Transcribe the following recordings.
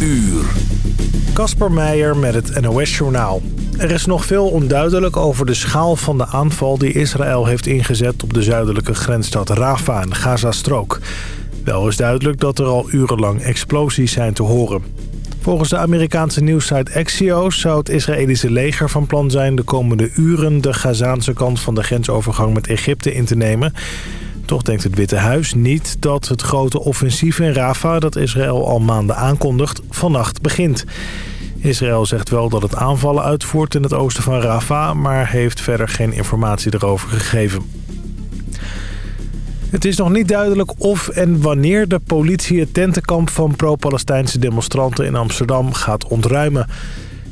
uur. Kasper Meijer met het NOS-journaal. Er is nog veel onduidelijk over de schaal van de aanval die Israël heeft ingezet op de zuidelijke grensstad Rafah in Gazastrook. Wel is duidelijk dat er al urenlang explosies zijn te horen. Volgens de Amerikaanse nieuwssite Axios zou het Israëlische leger van plan zijn... de komende uren de Gazaanse kant van de grensovergang met Egypte in te nemen. Toch denkt het Witte Huis niet dat het grote offensief in Rafah... dat Israël al maanden aankondigt, vannacht begint. Israël zegt wel dat het aanvallen uitvoert in het oosten van Rafah... maar heeft verder geen informatie erover gegeven. Het is nog niet duidelijk of en wanneer de politie het tentenkamp van pro-Palestijnse demonstranten in Amsterdam gaat ontruimen.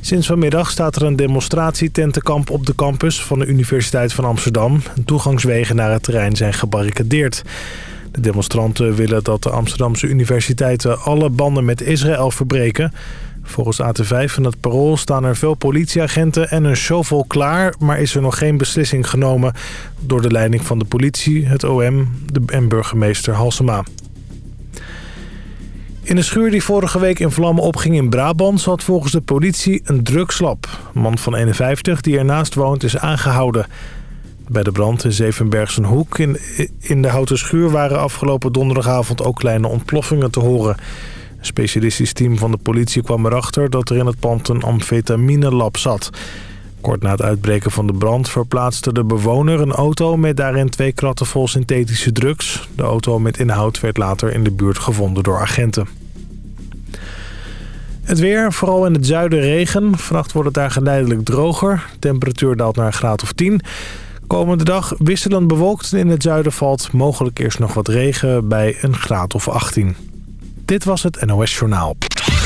Sinds vanmiddag staat er een demonstratietentenkamp op de campus van de Universiteit van Amsterdam. Toegangswegen naar het terrein zijn gebarricadeerd. De demonstranten willen dat de Amsterdamse universiteiten alle banden met Israël verbreken... Volgens AT5 van het Parool staan er veel politieagenten en een shovel klaar... maar is er nog geen beslissing genomen door de leiding van de politie, het OM en burgemeester Halsema. In een schuur die vorige week in vlammen opging in Brabant... zat volgens de politie een drugslab. Een man van 51 die ernaast woont is aangehouden. Bij de brand in Zevenbergse Hoek in, in de houten schuur... waren afgelopen donderdagavond ook kleine ontploffingen te horen... Een specialistisch team van de politie kwam erachter dat er in het pand een amfetaminelab zat. Kort na het uitbreken van de brand verplaatste de bewoner een auto met daarin twee kratten vol synthetische drugs. De auto met inhoud werd later in de buurt gevonden door agenten. Het weer, vooral in het zuiden regen. Vannacht wordt het daar geleidelijk droger. Temperatuur daalt naar een graad of 10. Komende dag wisselend bewolkt en in het zuiden valt mogelijk eerst nog wat regen bij een graad of 18. Dit was het NOS Journaal.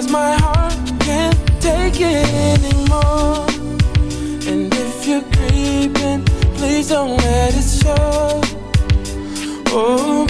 cause my heart can't take it anymore. And if you're creeping, please don't let it show. Oh,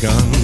gun.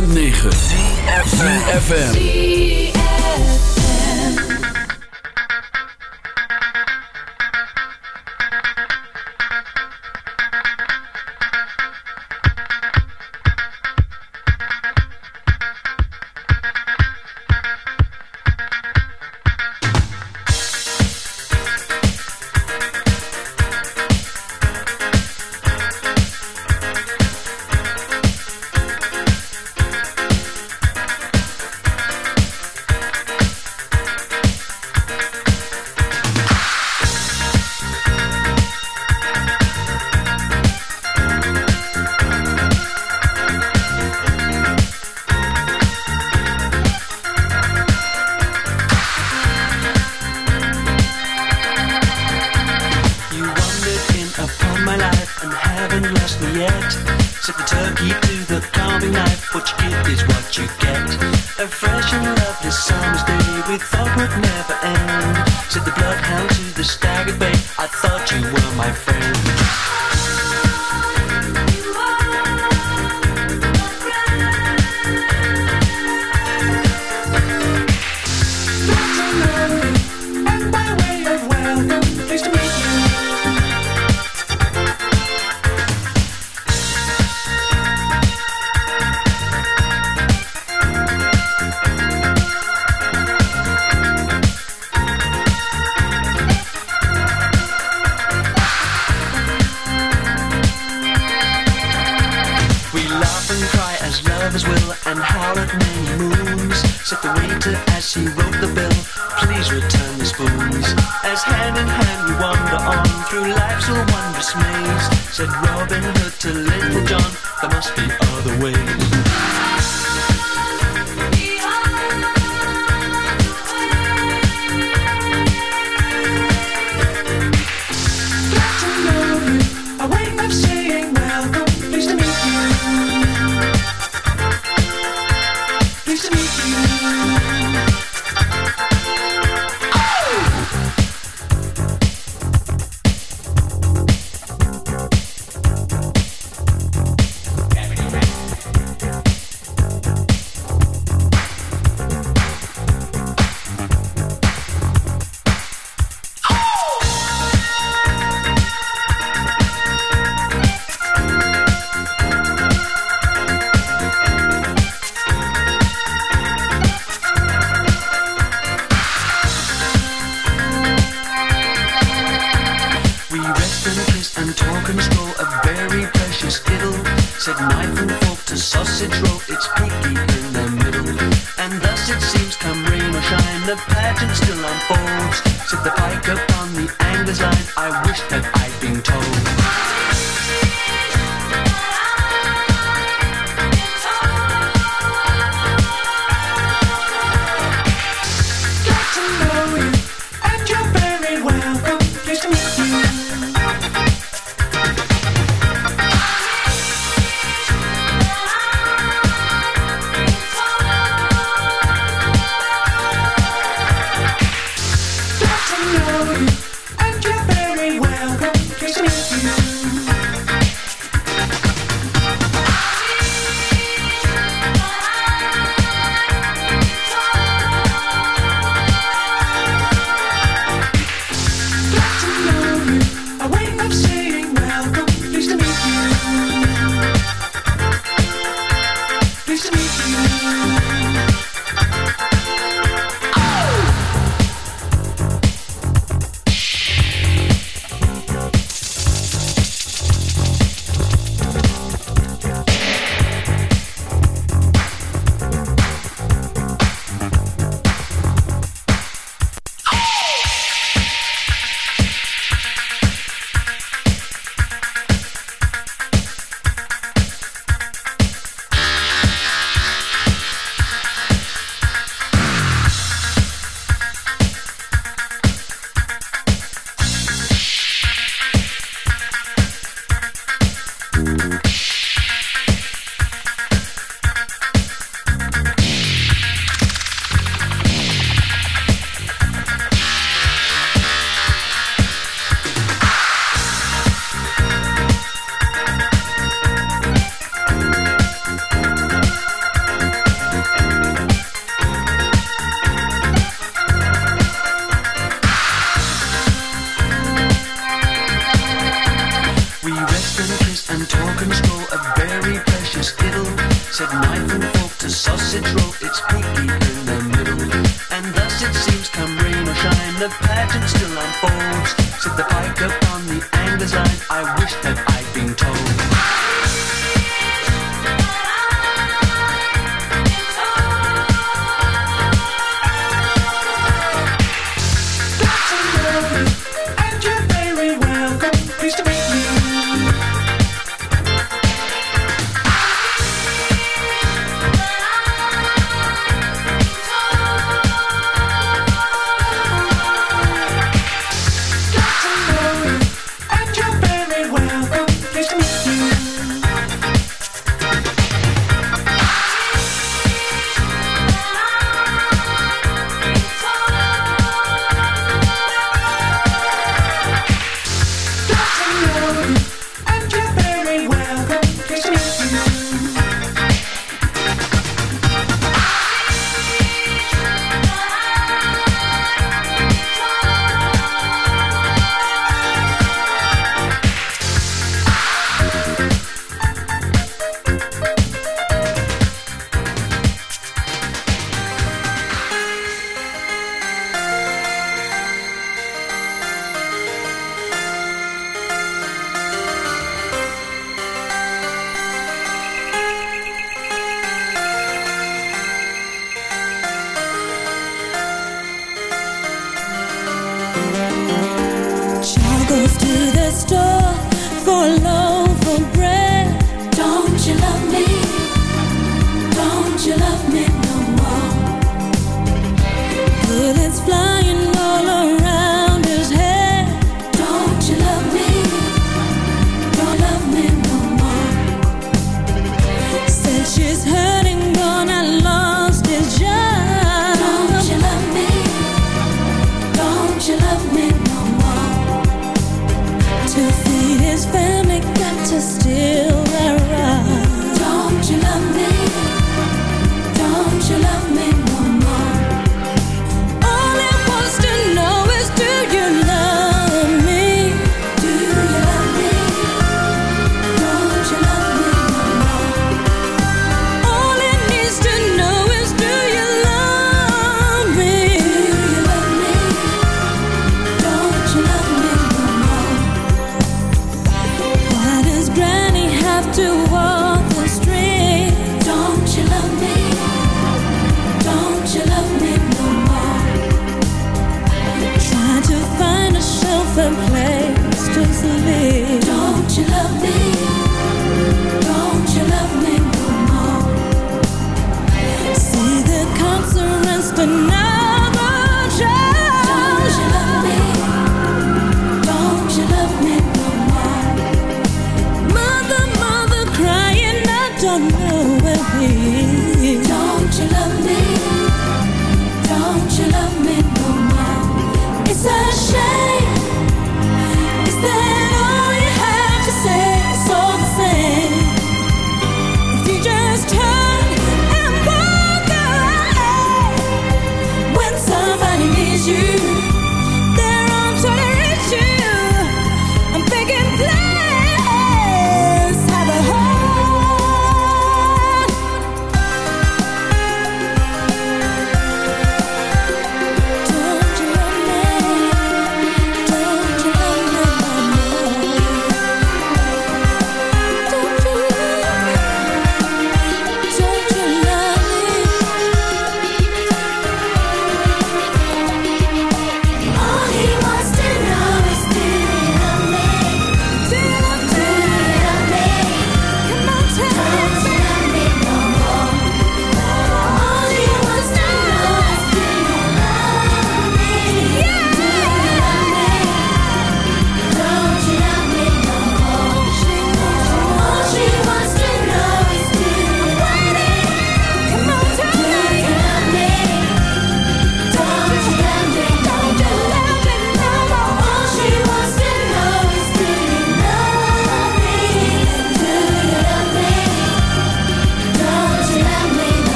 9 we thought would never end. Said the bloodhound to the staggered bay, I thought you were my friend.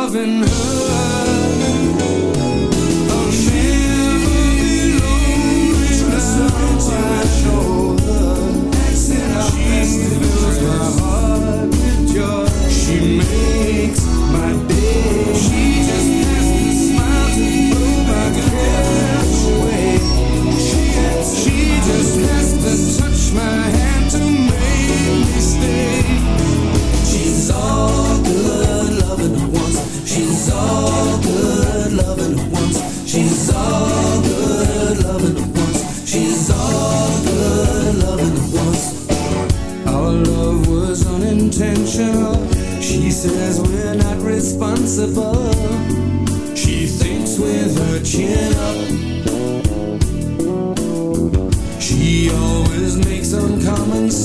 loving her.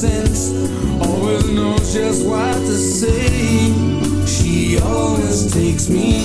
sense. Always knows just what to say. She always takes me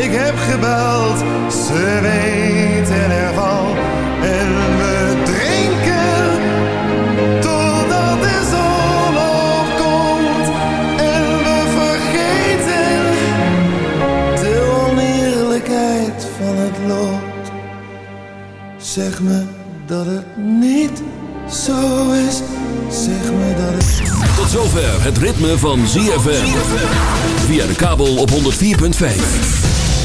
Ik heb gebeld, ze weten ervan. En we drinken totdat de zon opkomt. En we vergeten de oneerlijkheid van het lot. Zeg me dat het niet zo is. Zeg me dat het. Tot zover het ritme van ZFM. Via de kabel op 104.5.